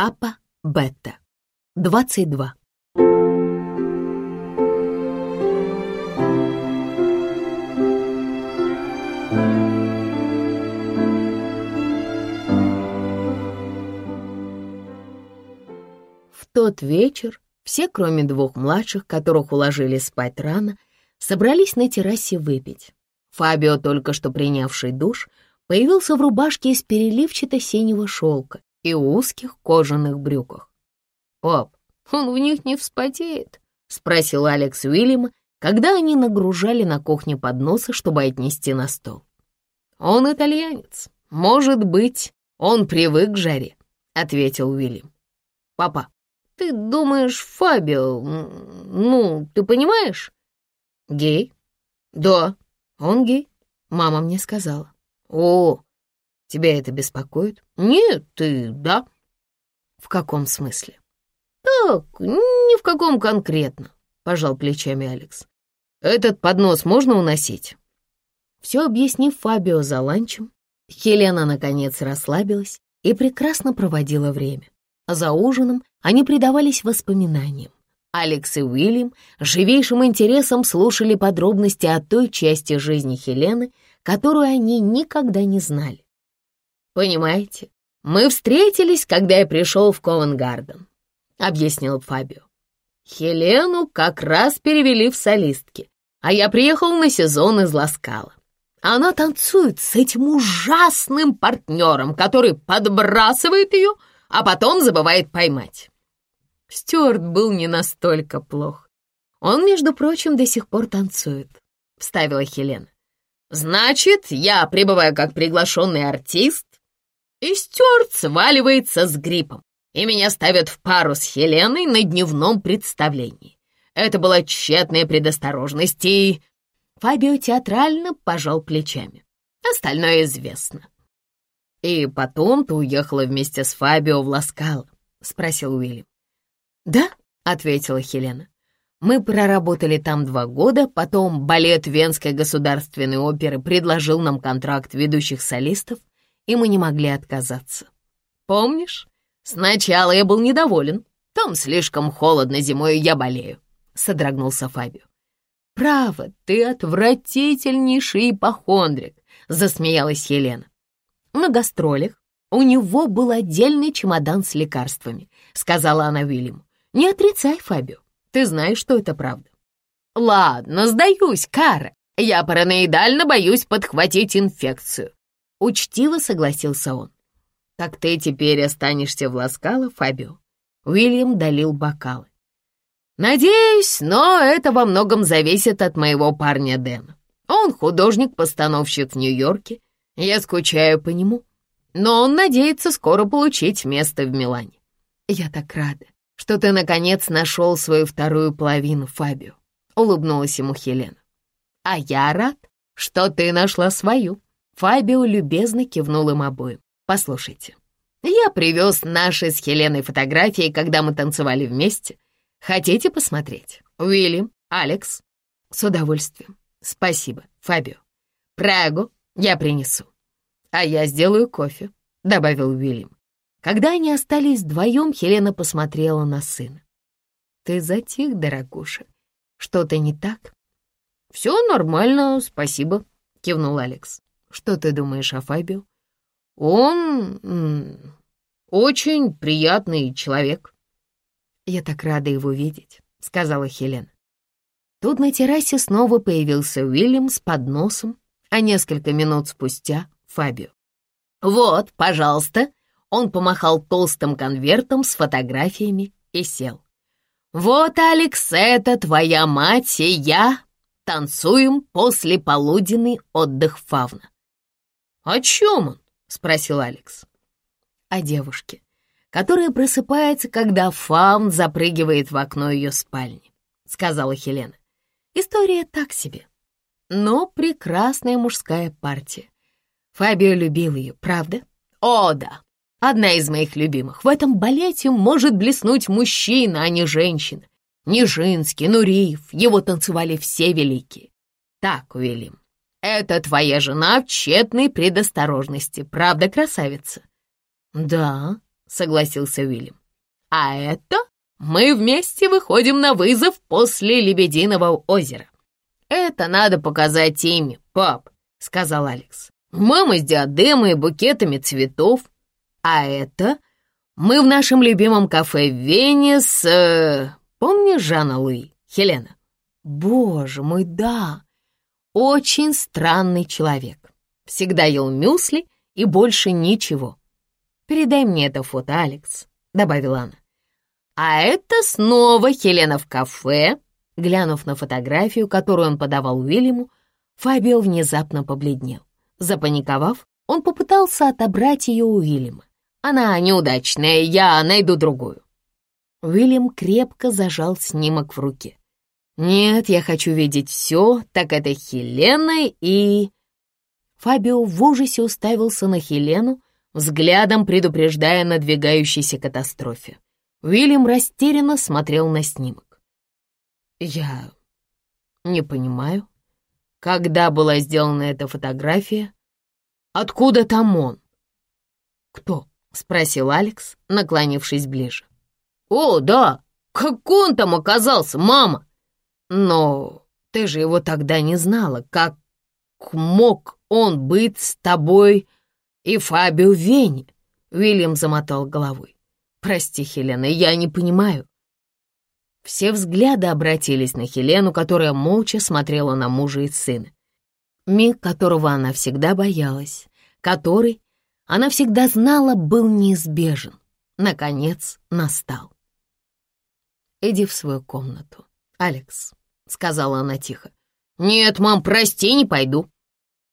Капа Бетта. 22. В тот вечер все, кроме двух младших, которых уложили спать рано, собрались на террасе выпить. Фабио, только что принявший душ, появился в рубашке из переливчато-синего шелка и узких кожаных брюках. «Пап, он в них не вспотеет?» — спросил Алекс Уильяма, когда они нагружали на кухне подносы, чтобы отнести на стол. «Он итальянец. Может быть, он привык к жаре», — ответил Уильям. «Папа, ты думаешь, Фабио, ну, ты понимаешь?» «Гей?» «Да, он гей», — мама мне сказала. «О, тебя это беспокоит?» «Нет, ты да». «В каком смысле?» «Так, ни в каком конкретно», — пожал плечами Алекс. «Этот поднос можно уносить?» Все объяснив Фабио за ланчем, Хелена, наконец, расслабилась и прекрасно проводила время. За ужином они предавались воспоминаниям. Алекс и Уильям живейшим интересом слушали подробности о той части жизни Хелены, которую они никогда не знали. «Понимаете, мы встретились, когда я пришел в Ковенгарден», — объяснил Фабио. «Хелену как раз перевели в солистки, а я приехал на сезон из Ласкала. Она танцует с этим ужасным партнером, который подбрасывает ее, а потом забывает поймать. Стюарт был не настолько плох. Он, между прочим, до сих пор танцует, — вставила Хелена. Значит, я прибываю как приглашенный артист, и Стюарт сваливается с гриппом, и меня ставят в пару с Хеленой на дневном представлении. Это была тщетная предосторожность, и... Фабио театрально пожал плечами. Остальное известно. «И потом ты уехала вместе с Фабио в Ласкало?» — спросил Уильям. «Да», — ответила Хелена. «Мы проработали там два года, потом балет Венской государственной оперы предложил нам контракт ведущих солистов, и мы не могли отказаться. Помнишь? Сначала я был недоволен. Там слишком холодно зимой, я болею», — содрогнулся Фабио. «Право, ты отвратительнейший ипохондрик», — засмеялась Елена. На гастролях у него был отдельный чемодан с лекарствами, сказала она Уильяму. Не отрицай, Фабио, ты знаешь, что это правда. Ладно, сдаюсь, Кара. Я параноидально боюсь подхватить инфекцию. Учтиво согласился он. Так ты теперь останешься в Ласкало, Фабио? Уильям долил бокалы. Надеюсь, но это во многом зависит от моего парня Дэна. Он художник-постановщик в Нью-Йорке я скучаю по нему, но он надеется скоро получить место в Милане. Я так рада, что ты, наконец, нашел свою вторую половину, Фабио», — улыбнулась ему Хелена. «А я рад, что ты нашла свою». Фабио любезно кивнул им обоим. «Послушайте, я привез наши с Хеленой фотографии, когда мы танцевали вместе. Хотите посмотреть? Уильям, Алекс?» «С удовольствием. Спасибо, Фабио. Прагу я принесу. А я сделаю кофе, добавил Уильям. Когда они остались вдвоем, Хелена посмотрела на сына. Ты затих, дорогуша. Что-то не так? Все нормально, спасибо, кивнул Алекс. Что ты думаешь о Фабио? Он очень приятный человек. Я так рада его видеть, сказала Хелена. Тут на террасе снова появился Уильям с подносом а несколько минут спустя — Фабио. «Вот, пожалуйста». Он помахал толстым конвертом с фотографиями и сел. «Вот, Алекс, это твоя мать и я танцуем после полуденный отдых фавна». «О чем он?» — спросил Алекс. «О девушке, которая просыпается, когда фавн запрыгивает в окно ее спальни», — сказала Хелена. «История так себе но прекрасная мужская партия. Фабио любил ее, правда? О, да, одна из моих любимых. В этом балете может блеснуть мужчина, а не женщина. Нижинский, Нуриев, его танцевали все великие. Так, Уильям, это твоя жена в тщетной предосторожности, правда, красавица? Да, согласился Уильям. «А это мы вместе выходим на вызов после Лебединого озера». «Это надо показать Тиме, пап», — сказал Алекс. «Мама с диадемой и букетами цветов. А это мы в нашем любимом кафе в Вене. Э, помнишь Жанна Луи, Хелена?» «Боже мой, да! Очень странный человек. Всегда ел мюсли и больше ничего. Передай мне это фото, Алекс», — добавила она. «А это снова Хелена в кафе». Глянув на фотографию, которую он подавал Уильяму, Фабио внезапно побледнел. Запаниковав, он попытался отобрать ее у Уильяма. «Она неудачная, я найду другую». Уильям крепко зажал снимок в руке. «Нет, я хочу видеть все, так это Хелена и...» Фабио в ужасе уставился на Хелену, взглядом предупреждая надвигающейся катастрофе. Уильям растерянно смотрел на снимок. «Я не понимаю, когда была сделана эта фотография? Откуда там он?» «Кто?» — спросил Алекс, наклонившись ближе. «О, да! Как он там оказался, мама?» «Но ты же его тогда не знала. Как мог он быть с тобой и Фабио Вене?» Уильям замотал головой. «Прости, Хелена, я не понимаю». Все взгляды обратились на Хелену, которая молча смотрела на мужа и сына. Миг, которого она всегда боялась, который, она всегда знала, был неизбежен. Наконец настал. «Иди в свою комнату, Алекс», — сказала она тихо. «Нет, мам, прости, не пойду».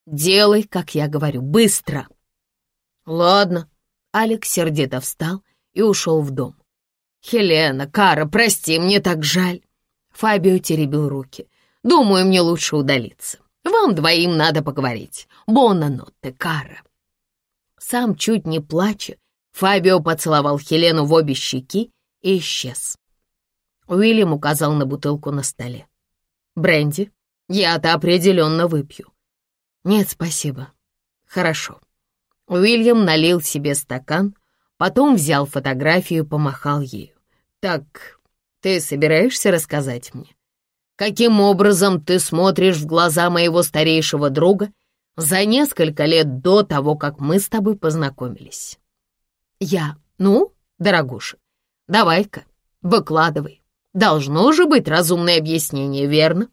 «Делай, как я говорю, быстро». «Ладно». Алекс сердито встал и ушел в дом. «Хелена, Кара, прости, мне так жаль». Фабио теребил руки. «Думаю, мне лучше удалиться. Вам двоим надо поговорить. Бонна нотте, Кара». Сам чуть не плача, Фабио поцеловал Хелену в обе щеки и исчез. Уильям указал на бутылку на столе. «Бренди, я-то определенно выпью». «Нет, спасибо. Хорошо». Уильям налил себе стакан, потом взял фотографию и помахал ею. «Так, ты собираешься рассказать мне, каким образом ты смотришь в глаза моего старейшего друга за несколько лет до того, как мы с тобой познакомились?» «Я? Ну, дорогуша, давай-ка, выкладывай. Должно же быть разумное объяснение, верно?»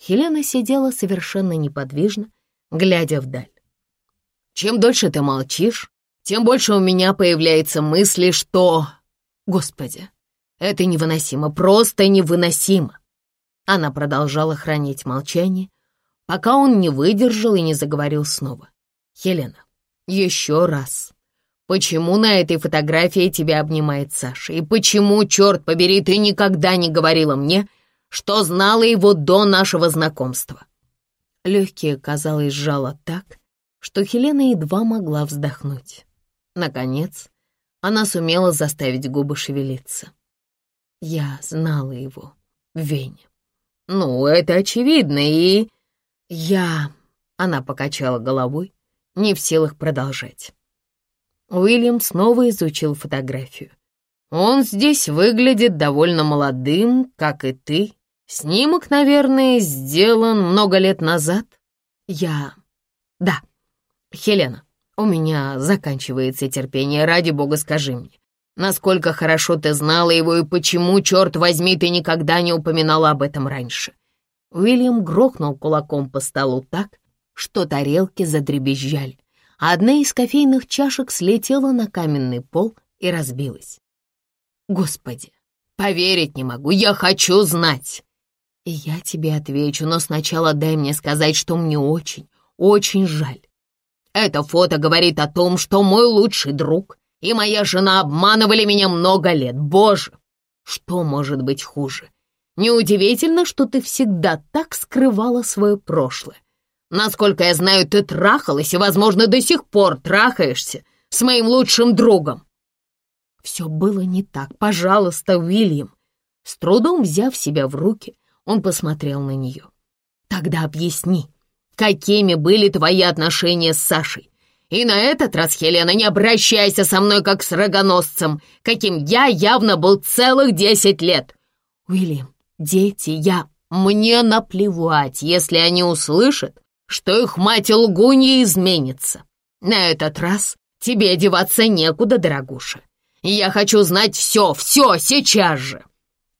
Хелена сидела совершенно неподвижно, глядя вдаль. Чем дольше ты молчишь, тем больше у меня появляется мысли, что... Господи, это невыносимо, просто невыносимо. Она продолжала хранить молчание, пока он не выдержал и не заговорил снова. «Хелена, еще раз. Почему на этой фотографии тебя обнимает Саша? И почему, черт побери, ты никогда не говорила мне, что знала его до нашего знакомства?» Легкие, казалось, сжало так, что Хелена едва могла вздохнуть. Наконец, она сумела заставить губы шевелиться. Я знала его в Вене. Ну, это очевидно, и... Я... Она покачала головой, не в силах продолжать. Уильям снова изучил фотографию. Он здесь выглядит довольно молодым, как и ты. Снимок, наверное, сделан много лет назад. Я... Да, «Хелена, у меня заканчивается терпение, ради бога скажи мне, насколько хорошо ты знала его и почему, черт возьми, ты никогда не упоминала об этом раньше?» Уильям грохнул кулаком по столу так, что тарелки задребезжали, одна из кофейных чашек слетела на каменный пол и разбилась. «Господи, поверить не могу, я хочу знать!» «И я тебе отвечу, но сначала дай мне сказать, что мне очень, очень жаль. Это фото говорит о том, что мой лучший друг и моя жена обманывали меня много лет. Боже, что может быть хуже? Неудивительно, что ты всегда так скрывала свое прошлое. Насколько я знаю, ты трахалась и, возможно, до сих пор трахаешься с моим лучшим другом. Все было не так. Пожалуйста, Уильям. С трудом взяв себя в руки, он посмотрел на нее. Тогда объясни, какими были твои отношения с Сашей. И на этот раз, Хелена, не обращайся со мной как с рогоносцем, каким я явно был целых десять лет. Уильям, дети, я... Мне наплевать, если они услышат, что их мать лгунья изменится. На этот раз тебе одеваться некуда, дорогуша. Я хочу знать все, все, сейчас же.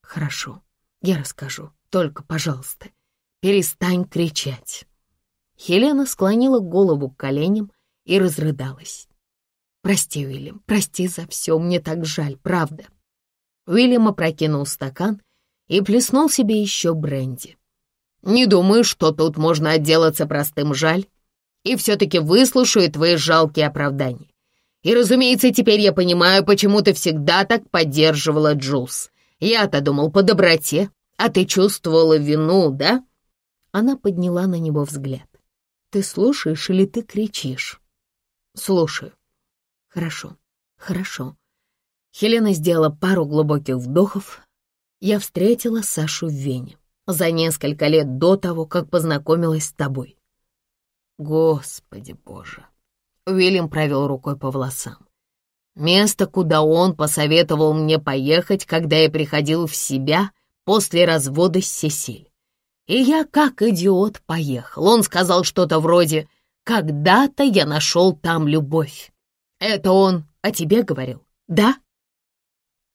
Хорошо, я расскажу. Только, пожалуйста, перестань кричать. Хелена склонила голову к коленям и разрыдалась. «Прости, Уильям, прости за все, мне так жаль, правда». Уильям опрокинул стакан и плеснул себе еще бренди. «Не думаю, что тут можно отделаться простым жаль, и все-таки выслушаю твои жалкие оправдания. И, разумеется, теперь я понимаю, почему ты всегда так поддерживала Джулс. Я-то думал по доброте, а ты чувствовала вину, да?» Она подняла на него взгляд. Ты слушаешь или ты кричишь? Слушаю. Хорошо, хорошо. Хелена сделала пару глубоких вдохов. Я встретила Сашу в Вене за несколько лет до того, как познакомилась с тобой. Господи боже. Уильям провел рукой по волосам. Место, куда он посоветовал мне поехать, когда я приходил в себя после развода с Сесиль. И я, как идиот, поехал. Он сказал что-то вроде «Когда-то я нашел там любовь». Это он о тебе говорил, да?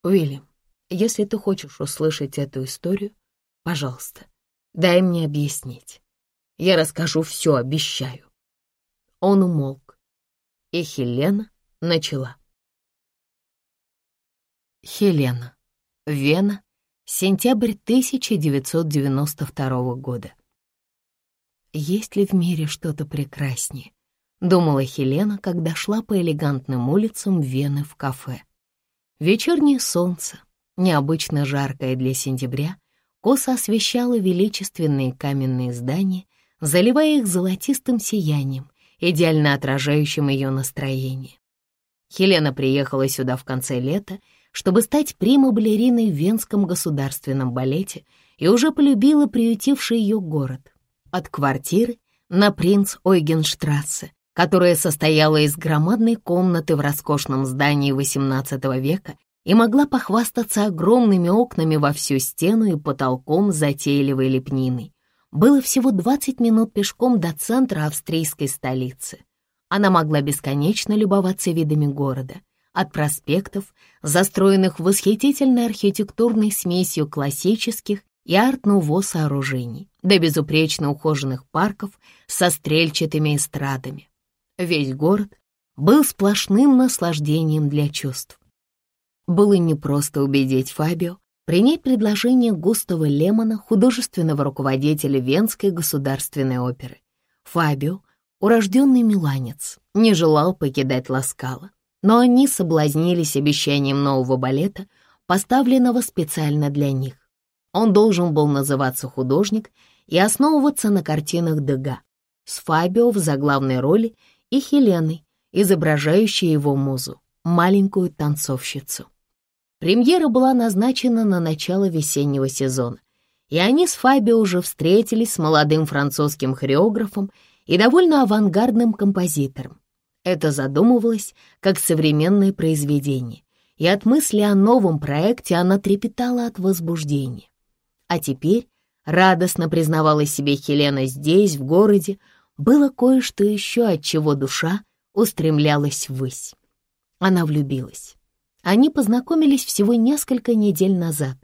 Уильям, если ты хочешь услышать эту историю, пожалуйста, дай мне объяснить. Я расскажу все, обещаю. Он умолк, и Хелена начала. Хелена, Вена, Сентябрь 1992 года. «Есть ли в мире что-то прекраснее?» — думала Хелена, когда шла по элегантным улицам Вены в кафе. Вечернее солнце, необычно жаркое для сентября, косо освещало величественные каменные здания, заливая их золотистым сиянием, идеально отражающим ее настроение. Хелена приехала сюда в конце лета чтобы стать прима-балериной в Венском государственном балете и уже полюбила приютивший ее город. От квартиры на принц Ойгенштрассе, которая состояла из громадной комнаты в роскошном здании XVIII века и могла похвастаться огромными окнами во всю стену и потолком затейливой лепниной. Было всего 20 минут пешком до центра австрийской столицы. Она могла бесконечно любоваться видами города — от проспектов, застроенных восхитительной архитектурной смесью классических и арт-нуво сооружений, до безупречно ухоженных парков со стрельчатыми эстрадами. Весь город был сплошным наслаждением для чувств. Было непросто убедить Фабио принять предложение Густава Лемона, художественного руководителя Венской государственной оперы. Фабио, урожденный миланец, не желал покидать Ласкала но они соблазнились обещанием нового балета, поставленного специально для них. Он должен был называться «Художник» и основываться на картинах Дега, с Фабио в заглавной роли и Хеленой, изображающей его музу, маленькую танцовщицу. Премьера была назначена на начало весеннего сезона, и они с Фабио уже встретились с молодым французским хореографом и довольно авангардным композитором, это задумывалось как современное произведение, и от мысли о новом проекте она трепетала от возбуждения. А теперь, радостно признавала себе Хелена здесь, в городе, было кое-что еще, от чего душа устремлялась ввысь. Она влюбилась. Они познакомились всего несколько недель назад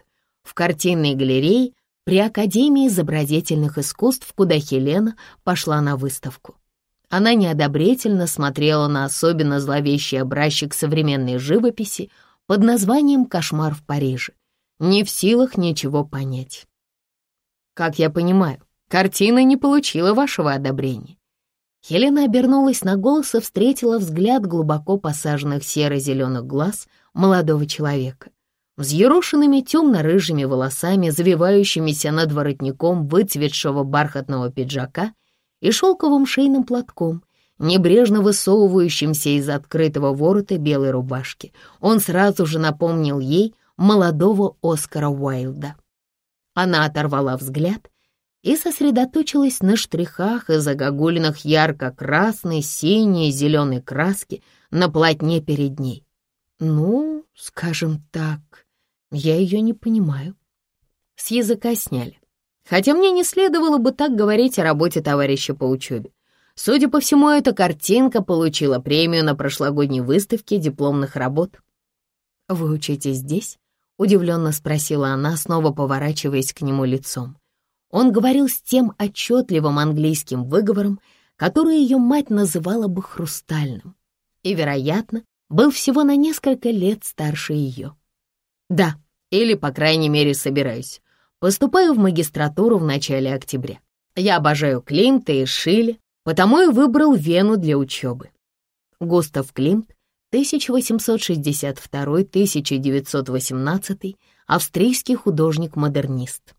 в картинной галерее при Академии изобразительных искусств, куда Хелена пошла на выставку. Она неодобрительно смотрела на особенно зловещий образчик современной живописи под названием «Кошмар в Париже», не в силах ничего понять. «Как я понимаю, картина не получила вашего одобрения». Хелена обернулась на голос и встретила взгляд глубоко посаженных серо-зеленых глаз молодого человека. Взъерошенными темно-рыжими волосами, завивающимися над воротником выцветшего бархатного пиджака — и шелковым шейным платком, небрежно высовывающимся из открытого ворота белой рубашки. Он сразу же напомнил ей молодого Оскара Уайлда. Она оторвала взгляд и сосредоточилась на штрихах и загогулинах ярко-красной, синей зеленой краски на полотне перед ней. Ну, скажем так, я ее не понимаю. С языка сняли. Хотя мне не следовало бы так говорить о работе товарища по учебе. Судя по всему, эта картинка получила премию на прошлогодней выставке дипломных работ. «Вы учитесь здесь?» — удивленно спросила она, снова поворачиваясь к нему лицом. Он говорил с тем отчетливым английским выговором, который ее мать называла бы хрустальным, и, вероятно, был всего на несколько лет старше ее. «Да, или, по крайней мере, собираюсь. Поступаю в магистратуру в начале октября. Я обожаю Климта и Шилли, потому и выбрал Вену для учебы». Густав Климт, 1862-1918, австрийский художник-модернист.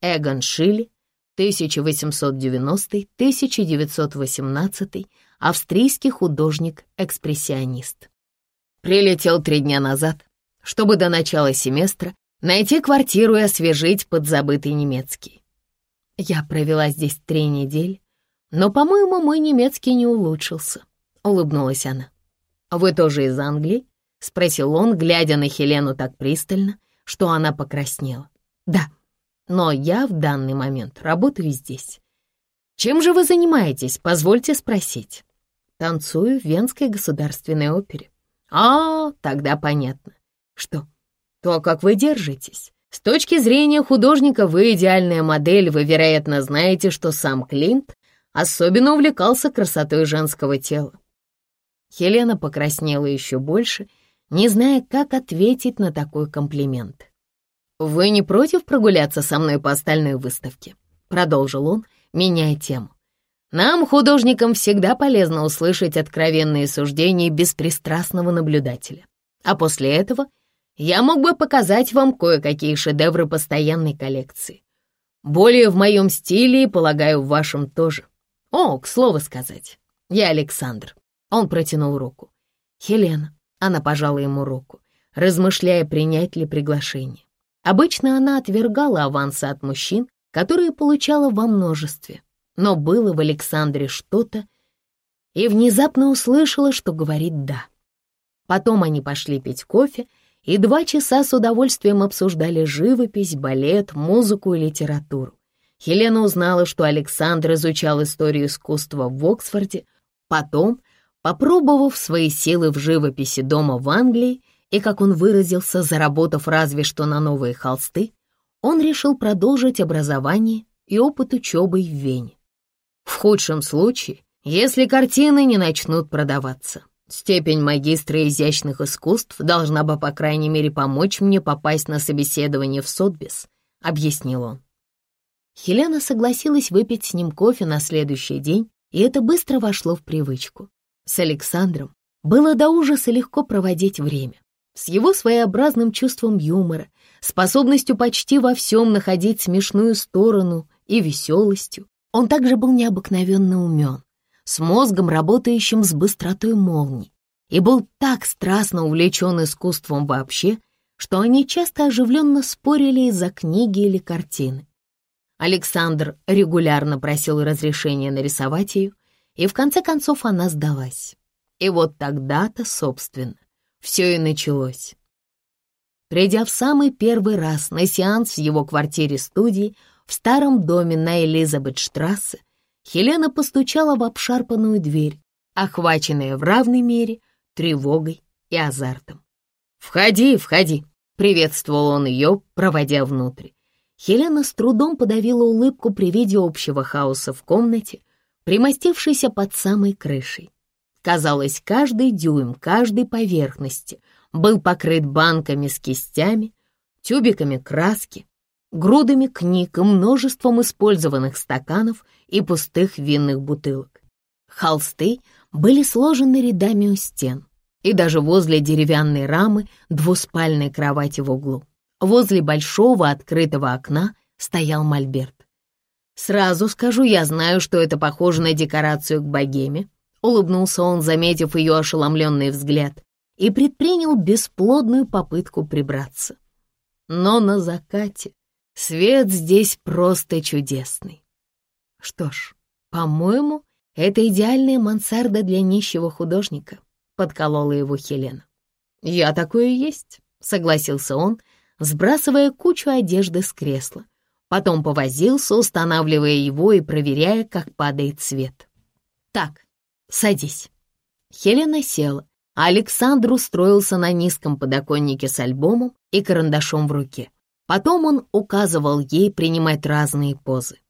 Эгон Шилли, 1890-1918, австрийский художник-экспрессионист. Прилетел три дня назад, чтобы до начала семестра найти квартиру и освежить подзабытый немецкий. Я провела здесь три недели, но, по-моему, мой немецкий не улучшился, — улыбнулась она. «Вы тоже из Англии?» — спросил он, глядя на Хелену так пристально, что она покраснела. «Да», но я в данный момент работаю здесь. Чем же вы занимаетесь, позвольте спросить? Танцую в Венской государственной опере. А, тогда понятно. Что? То, как вы держитесь. С точки зрения художника вы идеальная модель, вы, вероятно, знаете, что сам Климт особенно увлекался красотой женского тела. Хелена покраснела еще больше, не зная, как ответить на такой комплимент. «Вы не против прогуляться со мной по остальной выставке?» — продолжил он, меняя тему. «Нам, художникам, всегда полезно услышать откровенные суждения беспристрастного наблюдателя. А после этого я мог бы показать вам кое-какие шедевры постоянной коллекции. Более в моем стиле и, полагаю, в вашем тоже. О, к слову сказать, я Александр». Он протянул руку. «Хелена». Она пожала ему руку, размышляя, принять ли приглашение. Обычно она отвергала авансы от мужчин, которые получала во множестве, но было в Александре что-то, и внезапно услышала, что говорит «да». Потом они пошли пить кофе, и два часа с удовольствием обсуждали живопись, балет, музыку и литературу. Хелена узнала, что Александр изучал историю искусства в Оксфорде, потом, попробовав свои силы в живописи дома в Англии, и, как он выразился, заработав разве что на новые холсты, он решил продолжить образование и опыт учебы в Вене. В худшем случае, если картины не начнут продаваться. Степень магистра изящных искусств должна бы, по крайней мере, помочь мне попасть на собеседование в Сотбис, объяснил он. Хелена согласилась выпить с ним кофе на следующий день, и это быстро вошло в привычку. С Александром было до ужаса легко проводить время с его своеобразным чувством юмора, способностью почти во всем находить смешную сторону и веселостью. Он также был необыкновенно умен, с мозгом, работающим с быстротой молний, и был так страстно увлечен искусством вообще, что они часто оживленно спорили из-за книги или картины. Александр регулярно просил разрешения нарисовать ее, и в конце концов она сдалась. И вот тогда-то, собственно, все и началось. Придя в самый первый раз на сеанс в его квартире-студии в старом доме на Элизабет-штрассе, Хелена постучала в обшарпанную дверь, охваченная в равной мере тревогой и азартом. «Входи, входи!» — приветствовал он ее, проводя внутрь. Хелена с трудом подавила улыбку при виде общего хаоса в комнате, примостившейся под самой крышей. Казалось, каждый дюйм каждой поверхности был покрыт банками с кистями, тюбиками краски, грудами книг и множеством использованных стаканов и пустых винных бутылок. Холсты были сложены рядами у стен, и даже возле деревянной рамы двуспальной кровати в углу. Возле большого открытого окна стоял мольберт. Сразу скажу, я знаю, что это похоже на декорацию к богеме, Улыбнулся он, заметив ее ошеломленный взгляд, и предпринял бесплодную попытку прибраться. Но на закате Свет здесь просто чудесный. Что ж, по-моему, это идеальная мансарда для нищего художника, подколола его Хелена. Я такое есть, согласился он, сбрасывая кучу одежды с кресла. Потом повозился, устанавливая его и проверяя, как падает свет. «Так, садись». Хелена села, Александр устроился на низком подоконнике с альбомом и карандашом в руке. Потом он указывал ей принимать разные позы.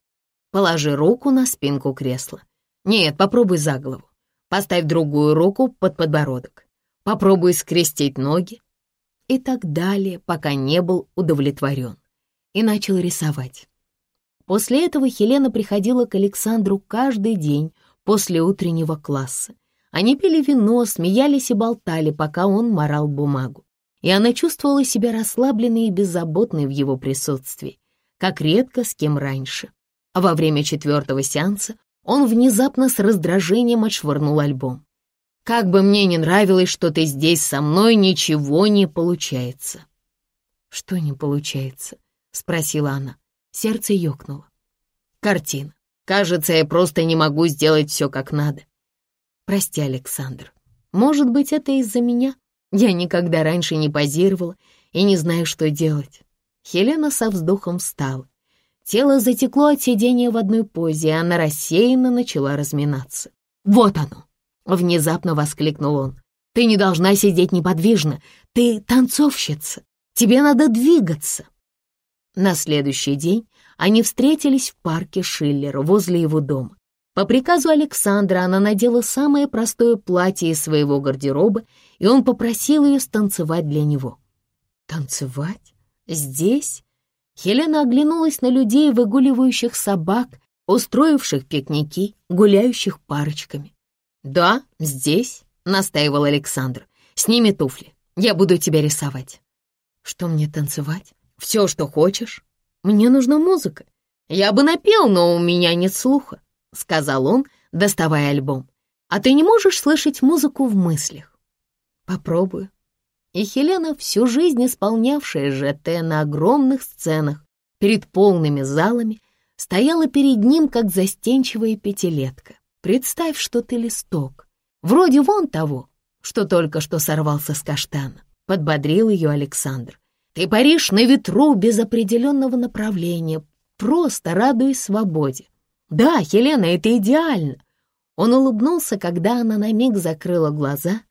Положи руку на спинку кресла. Нет, попробуй за голову. Поставь другую руку под подбородок. Попробуй скрестить ноги. И так далее, пока не был удовлетворен. И начал рисовать. После этого Хелена приходила к Александру каждый день после утреннего класса. Они пили вино, смеялись и болтали, пока он морал бумагу. И она чувствовала себя расслабленной и беззаботной в его присутствии, как редко с кем раньше. А во время четвертого сеанса он внезапно с раздражением отшвырнул альбом. «Как бы мне не нравилось, что ты здесь со мной, ничего не получается». «Что не получается?» — спросила она. Сердце ёкнуло. «Картина. Кажется, я просто не могу сделать все как надо. Прости, Александр. Может быть, это из-за меня? Я никогда раньше не позировала и не знаю, что делать. Хелена со вздохом встала. Тело затекло от сидения в одной позе, и она рассеянно начала разминаться. «Вот оно!» — внезапно воскликнул он. «Ты не должна сидеть неподвижно. Ты танцовщица. Тебе надо двигаться». На следующий день они встретились в парке Шиллера возле его дома. По приказу Александра она надела самое простое платье из своего гардероба, и он попросил ее станцевать для него. «Танцевать? Здесь?» Хелена оглянулась на людей, выгуливающих собак, устроивших пикники, гуляющих парочками. «Да, здесь», — настаивал Александр. «Сними туфли, я буду тебя рисовать». «Что мне танцевать?» «Все, что хочешь. Мне нужна музыка. Я бы напел, но у меня нет слуха», — сказал он, доставая альбом. «А ты не можешь слышать музыку в мыслях?» «Попробую». И Хелена, всю жизнь исполнявшая ЖТ на огромных сценах перед полными залами, стояла перед ним, как застенчивая пятилетка. Представь, что ты листок, вроде вон того, что только что сорвался с каштана, подбодрил ее Александр. Ты паришь на ветру без определенного направления, просто радуясь свободе. Да, Хелена, это идеально. Он улыбнулся, когда она на миг закрыла глаза,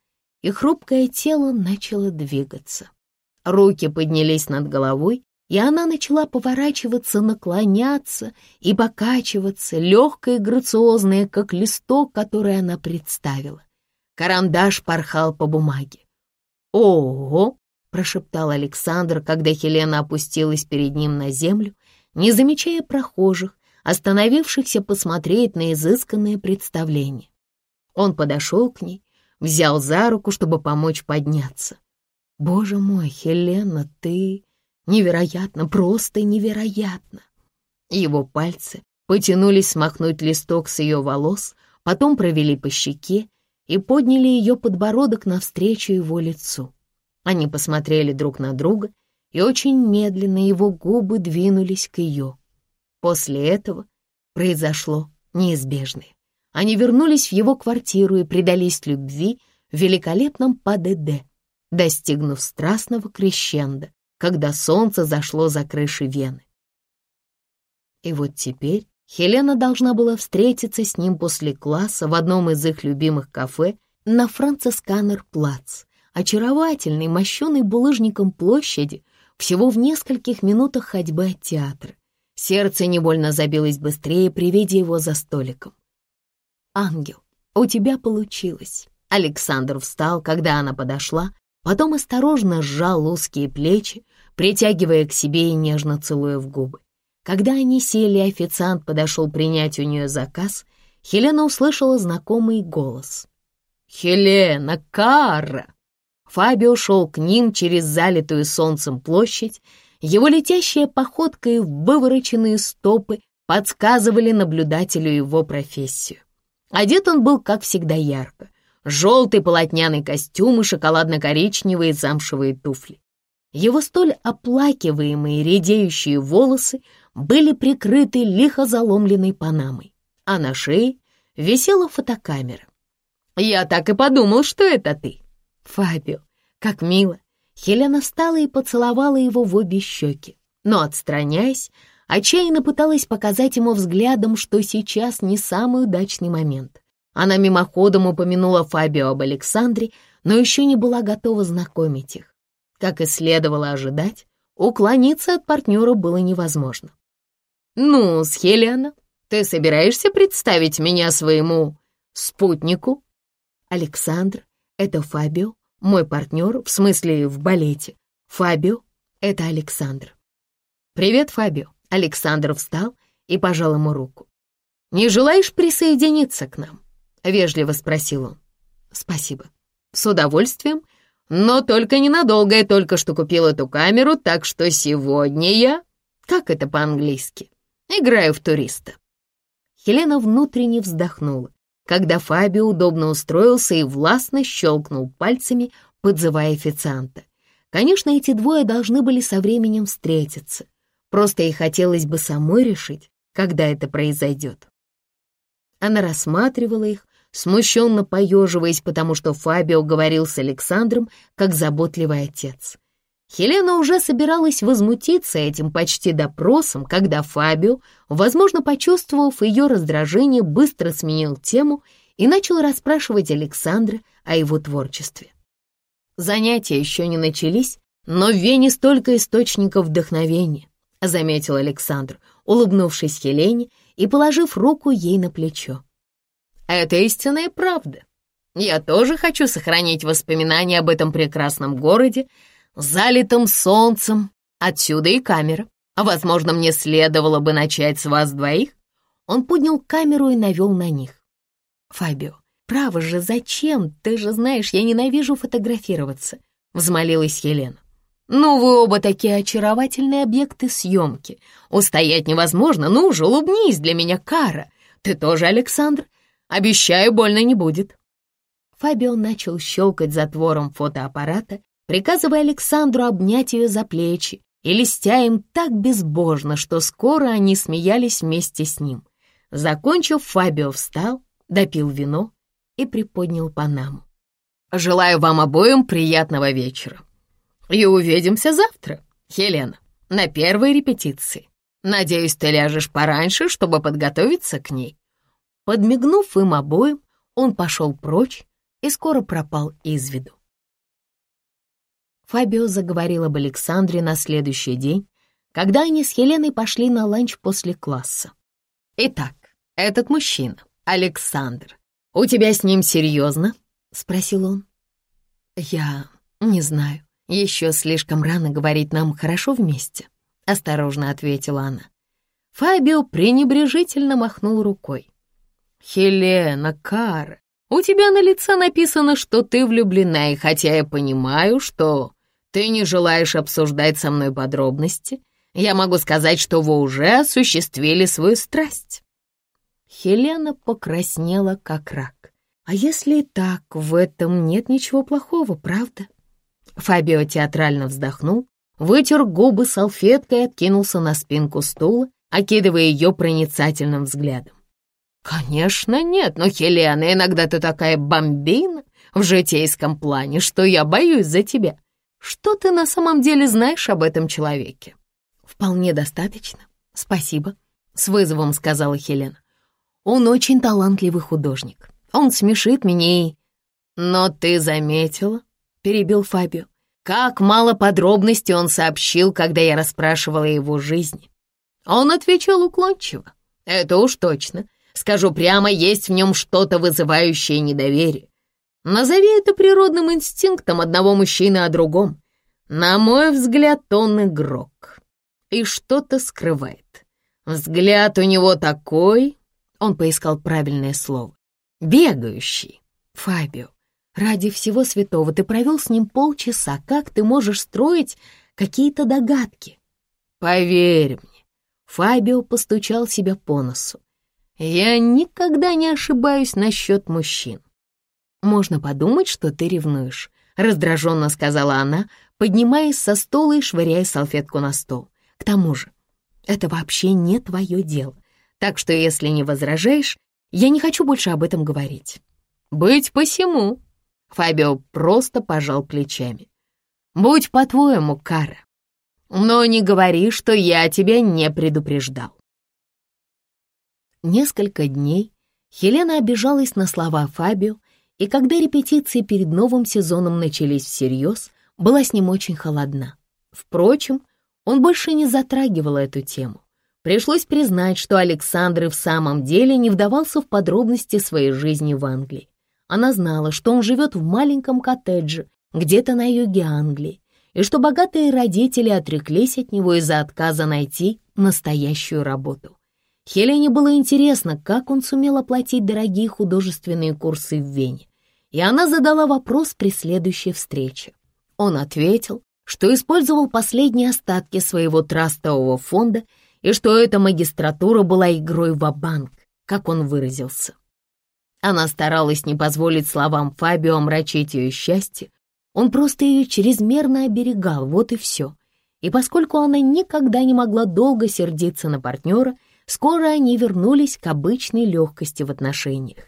и хрупкое тело начало двигаться. Руки поднялись над головой, и она начала поворачиваться, наклоняться и покачиваться, легкая и грациозная, как листок, который она представила. Карандаш порхал по бумаге. «Ого!» прошептал Александр, когда Хелена опустилась перед ним на землю, не замечая прохожих, остановившихся посмотреть на изысканное представление. Он подошел к ней, взял за руку, чтобы помочь подняться. «Боже мой, Хелена, ты невероятно, просто невероятно!» Его пальцы потянулись смахнуть листок с ее волос, потом провели по щеке и подняли ее подбородок навстречу его лицу. Они посмотрели друг на друга, и очень медленно его губы двинулись к ее. После этого произошло неизбежное. Они вернулись в его квартиру и предались любви в великолепном ПДД, достигнув страстного крещенда, когда солнце зашло за крыши Вены. И вот теперь Хелена должна была встретиться с ним после класса в одном из их любимых кафе на Францисканер-плац, очаровательной, мощенной булыжником площади, всего в нескольких минутах ходьбы от театра. Сердце невольно забилось быстрее при виде его за столиком. «Ангел, у тебя получилось!» Александр встал, когда она подошла, потом осторожно сжал узкие плечи, притягивая к себе и нежно целуя в губы. Когда они сели, официант подошел принять у нее заказ, Хелена услышала знакомый голос. «Хелена, Кара!» Фабио шел к ним через залитую солнцем площадь. Его летящая походка и вывороченные стопы подсказывали наблюдателю его профессию. Одет он был, как всегда, ярко. Желтый полотняный костюм и шоколадно-коричневые замшевые туфли. Его столь оплакиваемые редеющие волосы были прикрыты лихо заломленной панамой, а на шее висела фотокамера. «Я так и подумал, что это ты!» «Фабио, как мило!» Хелена встала и поцеловала его в обе щеки, но, отстраняясь, отчаянно пыталась показать ему взглядом, что сейчас не самый удачный момент. Она мимоходом упомянула Фабио об Александре, но еще не была готова знакомить их. Как и следовало ожидать, уклониться от партнера было невозможно. «Ну, с Хелена, ты собираешься представить меня своему спутнику?» «Александр, это Фабио, мой партнер, в смысле в балете. Фабио — это Александр». «Привет, Фабио». Александр встал и пожал ему руку. «Не желаешь присоединиться к нам?» — вежливо спросил он. «Спасибо». «С удовольствием, но только ненадолго. Я только что купил эту камеру, так что сегодня я...» «Как это по-английски?» «Играю в туриста». Хелена внутренне вздохнула, когда Фабио удобно устроился и властно щелкнул пальцами, подзывая официанта. Конечно, эти двое должны были со временем встретиться. Просто ей хотелось бы самой решить, когда это произойдет. Она рассматривала их, смущенно поеживаясь, потому что Фабио говорил с Александром как заботливый отец. Хелена уже собиралась возмутиться этим почти допросом, когда Фабио, возможно, почувствовав ее раздражение, быстро сменил тему и начал расспрашивать Александра о его творчестве. Занятия еще не начались, но в Вене столько источников вдохновения, заметил Александр, улыбнувшись Хелене и положив руку ей на плечо. Это истинная правда. Я тоже хочу сохранить воспоминания об этом прекрасном городе, залитым солнцем. Отсюда и камера. Возможно, мне следовало бы начать с вас двоих. Он поднял камеру и навел на них. Фабио, право же, зачем? Ты же знаешь, я ненавижу фотографироваться, взмолилась Елена. «Ну, вы оба такие очаровательные объекты съемки. Устоять невозможно. Ну же, улыбнись для меня, Кара. Ты тоже, Александр? Обещаю, больно не будет». Фабио начал щелкать затвором фотоаппарата, приказывая Александру обнять ее за плечи и листя им так безбожно, что скоро они смеялись вместе с ним. Закончив, Фабио встал, допил вино и приподнял Панаму. «Желаю вам обоим приятного вечера. И увидимся завтра, Хелена, на первой репетиции. Надеюсь, ты ляжешь пораньше, чтобы подготовиться к ней». Подмигнув им обоим, он пошел прочь и скоро пропал из виду. Фабио заговорил об Александре на следующий день, когда они с Хеленой пошли на ланч после класса. «Итак, этот мужчина, Александр, у тебя с ним серьезно?» — спросил он. «Я не знаю. Еще слишком рано говорить нам хорошо вместе», — осторожно ответила она. Фабио пренебрежительно махнул рукой. «Хелена, Кара, у тебя на лице написано, что ты влюблена, и хотя я понимаю, что ты не желаешь обсуждать со мной подробности, я могу сказать, что вы уже осуществили свою страсть». Хелена покраснела, как рак. «А если и так, в этом нет ничего плохого, правда?» Фабио театрально вздохнул, вытер губы салфеткой и откинулся на спинку стула, окидывая ее проницательным взглядом. «Конечно нет, но, Хелена, иногда ты такая бомбина в житейском плане, что я боюсь за тебя. Что ты на самом деле знаешь об этом человеке?» «Вполне достаточно. Спасибо», — с вызовом сказала Хелена. «Он очень талантливый художник. Он смешит меня и...» «Но ты заметила?» — перебил Фабио. «Как мало подробностей он сообщил, когда я расспрашивала его жизни. Он отвечал уклончиво. Это уж точно. Скажу прямо, есть в нем что-то вызывающее недоверие. Назови это природным инстинктом одного мужчины о другом. На мой взгляд, он игрок. И что-то скрывает. Взгляд у него такой... Он поискал правильное слово. Бегающий. Фабио, ради всего святого ты провел с ним полчаса. Как ты можешь строить какие-то догадки? Поверь мне. Фабио постучал себя по носу. Я никогда не ошибаюсь насчет мужчин. Можно подумать, что ты ревнуешь, раздраженно сказала она, поднимаясь со стола и швыряя салфетку на стол. «К тому же, это вообще не твое дело, так что, если не возражаешь, я не хочу больше об этом говорить». «Быть посему», — Фабио просто пожал плечами. «Будь по-твоему, Кара, но не говори, что я тебя не предупреждал». Несколько дней Хелена обижалась на слова Фабио, и когда репетиции перед новым сезоном начались всерьез, была с ним очень холодна. Впрочем, он больше не затрагивал эту тему. Пришлось признать, что Александр в самом деле не вдавался в подробности своей жизни в Англии. Она знала, что он живет в маленьком коттедже где-то на юге Англии, и что богатые родители отреклись от него из-за отказа найти настоящую работу. Хелене было интересно, как он сумел оплатить дорогие художественные курсы в Вене, и она задала вопрос при следующей встрече. Он ответил, что использовал последние остатки своего трастового фонда и что эта магистратура была игрой в банк как он выразился. Она старалась не позволить словам Фабио омрачить ее счастье, он просто ее чрезмерно оберегал, вот и все. И поскольку она никогда не могла долго сердиться на партнера, скоро они вернулись к обычной легкости в отношениях.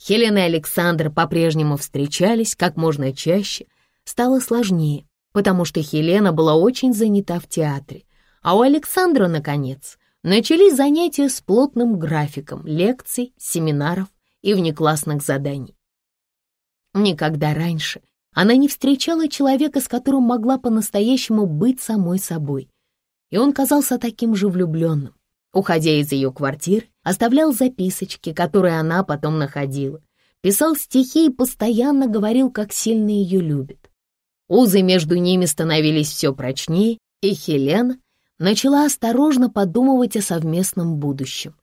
Хелена и Александр по-прежнему встречались как можно чаще, стало сложнее, потому что Хелена была очень занята в театре, а у Александра, наконец, начались занятия с плотным графиком лекций, семинаров и внеклассных заданий. Никогда раньше она не встречала человека, с которым могла по-настоящему быть самой собой, и он казался таким же влюбленным. Уходя из ее квартиры, оставлял записочки, которые она потом находила, писал стихи и постоянно говорил, как сильно ее любит. Узы между ними становились все прочнее, и Хелена начала осторожно подумывать о совместном будущем.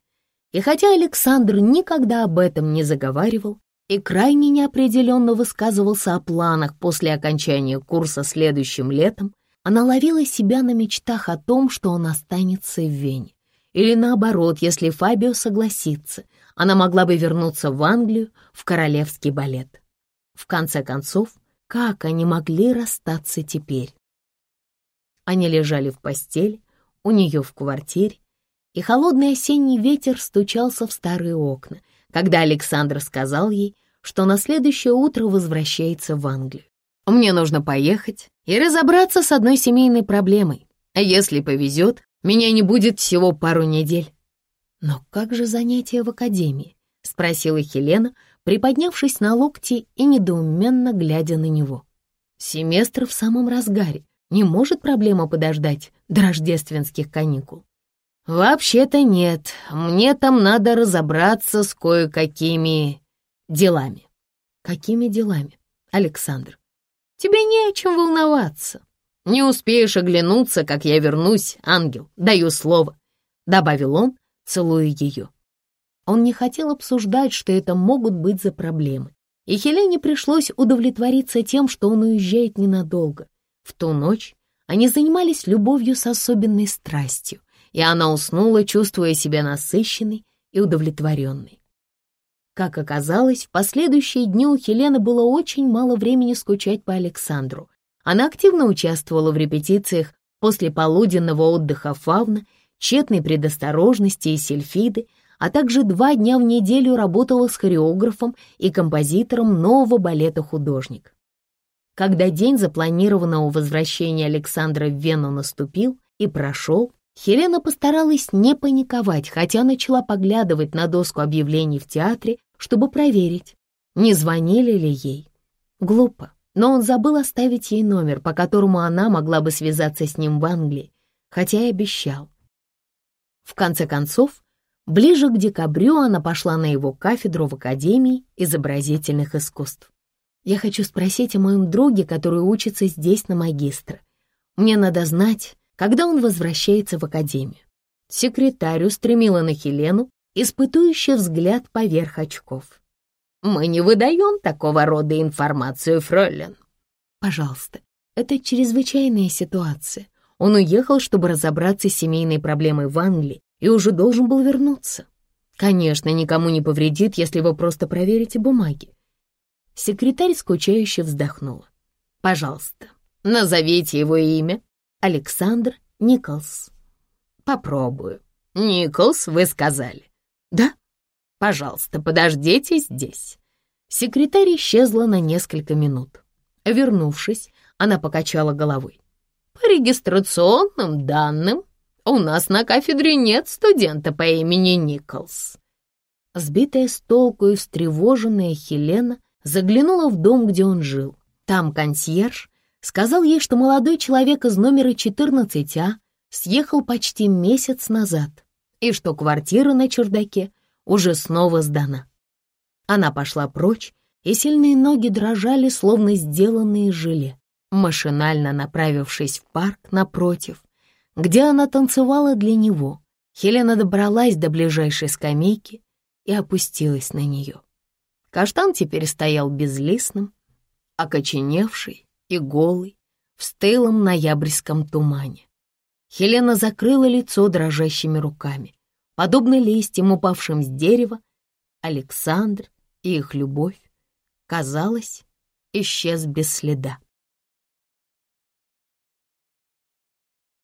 И хотя Александр никогда об этом не заговаривал и крайне неопределенно высказывался о планах после окончания курса следующим летом, она ловила себя на мечтах о том, что он останется в Вене. Или наоборот, если Фабио согласится, она могла бы вернуться в Англию, в королевский балет. В конце концов, как они могли расстаться теперь? Они лежали в постели, у нее в квартире, и холодный осенний ветер стучался в старые окна, когда Александр сказал ей, что на следующее утро возвращается в Англию. «Мне нужно поехать и разобраться с одной семейной проблемой. А если повезет, меня не будет всего пару недель». «Но как же занятия в академии?» — спросила Хелена, приподнявшись на локти и недоуменно глядя на него. Семестр в самом разгаре. Не может проблема подождать до рождественских каникул? Вообще-то нет. Мне там надо разобраться с кое-какими делами. Какими делами, Александр? Тебе не о чем волноваться. Не успеешь оглянуться, как я вернусь, ангел, даю слово, добавил он, целуя ее. Он не хотел обсуждать, что это могут быть за проблемы. И Хелене пришлось удовлетвориться тем, что он уезжает ненадолго. В ту ночь они занимались любовью с особенной страстью, и она уснула, чувствуя себя насыщенной и удовлетворенной. Как оказалось, в последующие дни у Хелены было очень мало времени скучать по Александру. Она активно участвовала в репетициях после полуденного отдыха фавна, тщетной предосторожности и сельфиды, а также два дня в неделю работала с хореографом и композитором нового балета «Художник». Когда день запланированного возвращения Александра в Вену наступил и прошел, Хелена постаралась не паниковать, хотя начала поглядывать на доску объявлений в театре, чтобы проверить, не звонили ли ей. Глупо, но он забыл оставить ей номер, по которому она могла бы связаться с ним в Англии, хотя и обещал. В конце концов, Ближе к декабрю она пошла на его кафедру в Академии изобразительных искусств. Я хочу спросить о моем друге, который учится здесь на магистра. Мне надо знать, когда он возвращается в Академию. Секретарь устремила на Хелену испытующий взгляд поверх очков. «Мы не выдаем такого рода информацию, фройлен». «Пожалуйста, это чрезвычайная ситуация. Он уехал, чтобы разобраться с семейной проблемой в Англии и уже должен был вернуться. Конечно, никому не повредит, если вы просто проверите бумаги. Секретарь скучающе вздохнула. Пожалуйста, Назовите его имя. Александр Николс. Попробую. Николс, вы сказали. Да? Пожалуйста, подождите здесь. Секретарь исчезла на несколько минут. Вернувшись, она покачала головой. По регистрационным данным, у нас на кафедре нет студента по имени Николс. Сбитая с толку и встревоженная Хелена заглянула в дом, где он жил. Там консьерж сказал ей, что молодой человек из номера 14А съехал почти месяц назад и что квартира на чердаке уже снова сдана. Она пошла прочь, и сильные ноги дрожали, словно сделанные желе, машинально направившись в парк напротив, где она танцевала для него. Хелена добралась до ближайшей скамейки и опустилась на нее. Каштан теперь стоял безлистным, окоченевший и голый, в стылом ноябрьском тумане. Хелена закрыла лицо дрожащими руками. Подобно листьям, упавшим с дерева, Александр и их любовь, казалось, исчез без следа.